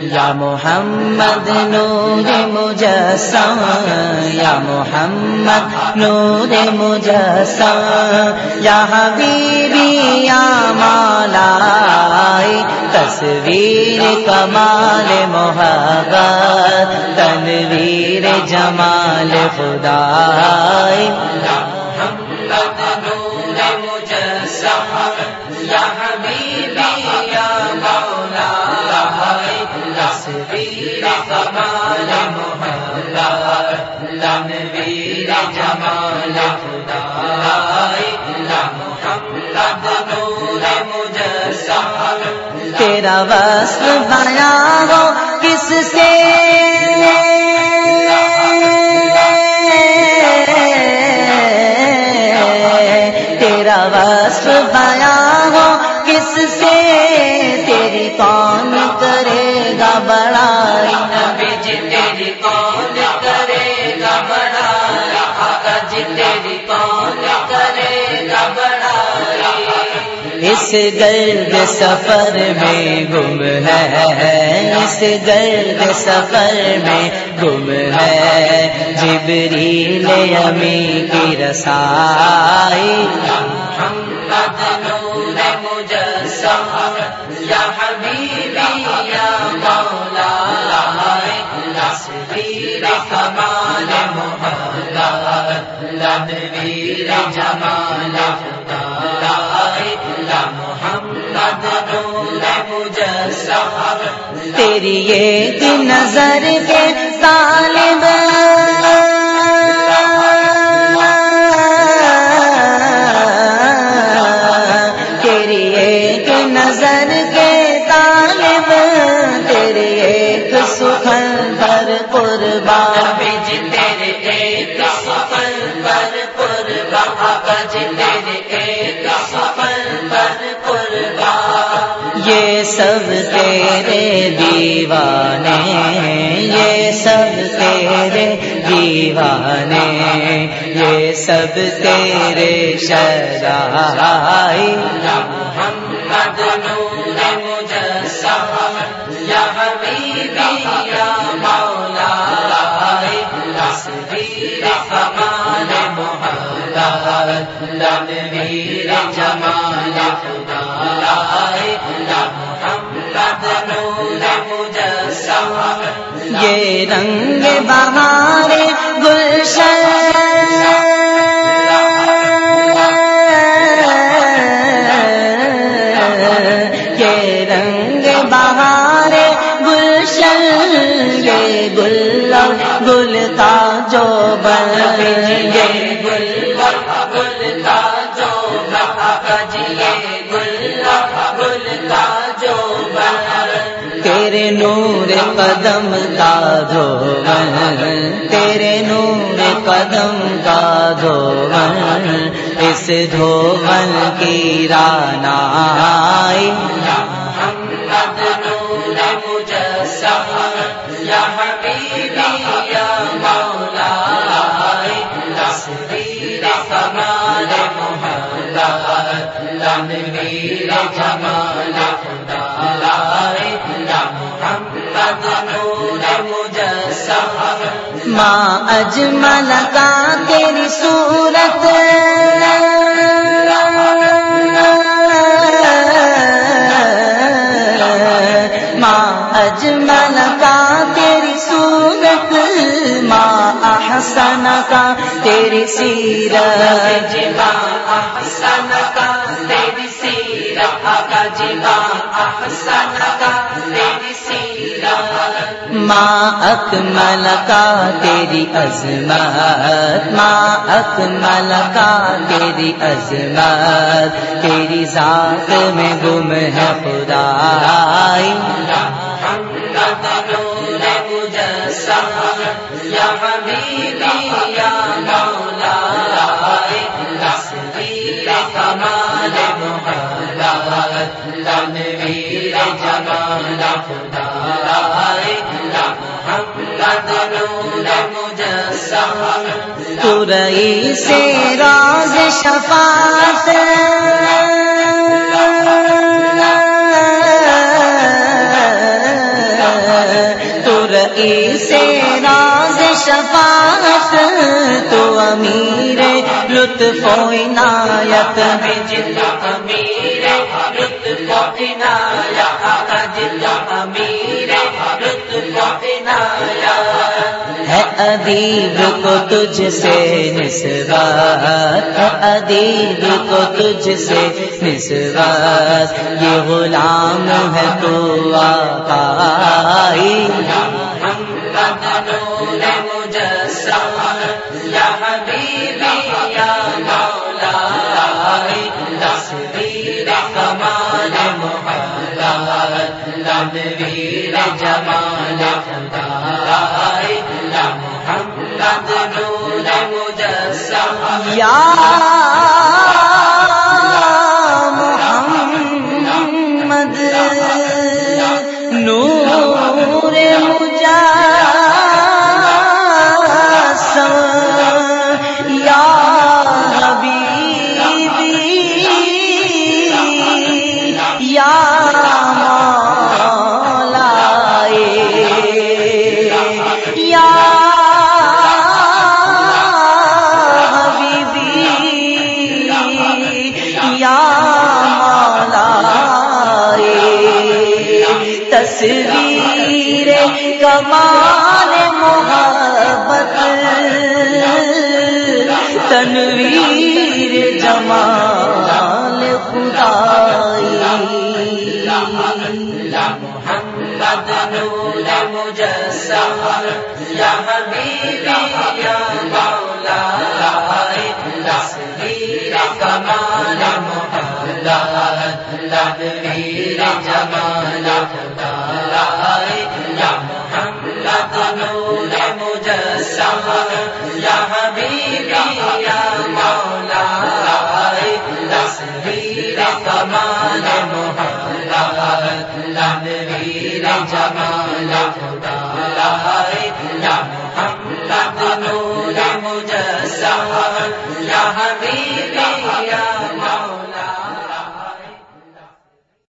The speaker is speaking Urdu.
یا محمد نور مجسم یا محمد نور مجسم یا حبیبی یا مولا تصویر کمال محبت تنویر جمال خدا تیرا وصف بنا ہو کس سے؟ کس سے تیری کون کرے گا بڑائی؟ نبی جی تیری کون کرے گا بڑائی؟ جی تیری کون کرے گا بڑائی؟ اس گرد سفر میں گم ہے اس گرد سفر میں گم ہے۔ جبریل امی کی رسائی۔ محمد کمال محمد جمال محمد مجسم۔ تیری ایک نظر کے طالب بج تیرے ایک بج تیرے ایک یہ سب تیرے دیوانے، یہ سب تیرے دیوانے، یہ سب تیرے شرائی محمد نور تصویر کمال جمال خدا، محمد نور مجسم یہ رنگ بہار گلشن۔ یہ رنگ بہار گلشن۔ یہ گل گل کا جو بن یہ گل گل جو بجیے گل گل جو بن، تیرے نور قدم کا دھون تیرے نور قدم کا دھون اس دھون کی رانائی محمد نور مجسم، یا محمد لنویر جمال محمد نور مجسم ماں اجمل کا تیری صورت، ماں اجمل کا تیری صورت ماں احسن کا تیری سیرت جبا احسن کا کا ماں اکمل کا تیری عظمت ماں اکمل کا تیری عظمت تیری ذات میں گم ہے محمد۔ نور جان میرے ترئی سے راز شفاعت۔ ترئی سے راز شفاعت۔ تو امیر لطف و عنایت۔ امیر ادیب کو تجھ سے نسبت ہے ادیب کو تجھ سے نسبت یہ غلام ہے تو آقائی۔ محمد محمد نور مجسم یا محمد یا تصویر کمال محبت تنویر جمال خدائی محمد نور مجسم یا حبیبی یا تصویر کمال تنویر جمال خدائی تنویر جمال خدائی نور مجسم